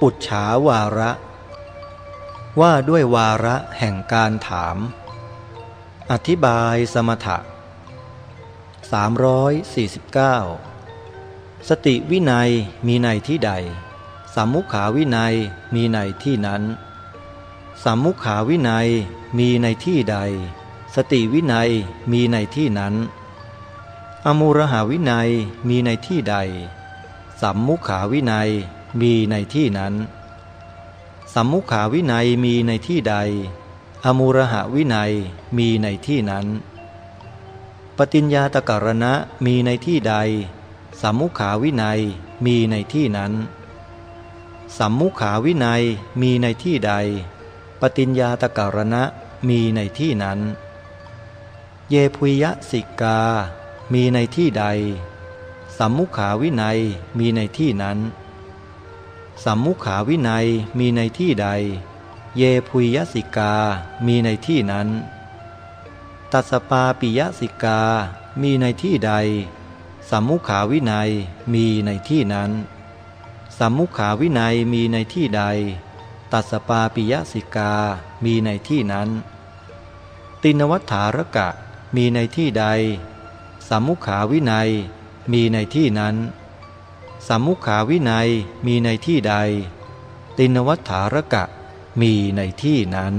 ปุจฉาวาระ ว่าด้วยวาระแห่งการถาม อธิบายสมถะ 349 สติวินัยมีในที่ใดสามมุขาวินัยมีในที่นั้นสามมุขาวินัยมีในที่ใด สติวินัยมีในที่นั้น อมูรหาวินัยมีในที่ใดสัมมุขาวินัย มีในที่นั้น สัมมุขาวินัยมีในที่ใด อมูรหาวินัยมีในที่นั้น ปฏิญญาตกรณะมีในที่ใด สัมมุขาวินัยมีในที่นั้น สัมมุขาวินัยมีในที่ใด ปฏิญญาตกรณะมีในที่นั้น เยพุยะสิกา มีในที่ใด สัมมุขาวินัยมีในที่นั้น สัมมุขาวินัยมีในที่ใด เยพุยสิกา มีในที่นั้น ตัสปาปิยสิกา มีในที่ใด สัมมุขาวินัยมีในที่นั้น สัมมุขาวินัยมีในที่ใด ตัสปาปิยสิกา มีในที่นั้น ตินวัฏฐารกะ มีในที่ใด สัมมุขาวินัยมีในที่นั้น สามมุขาวินัยมีในที่ใด ตินวัฏฐารกะมีในที่นั้น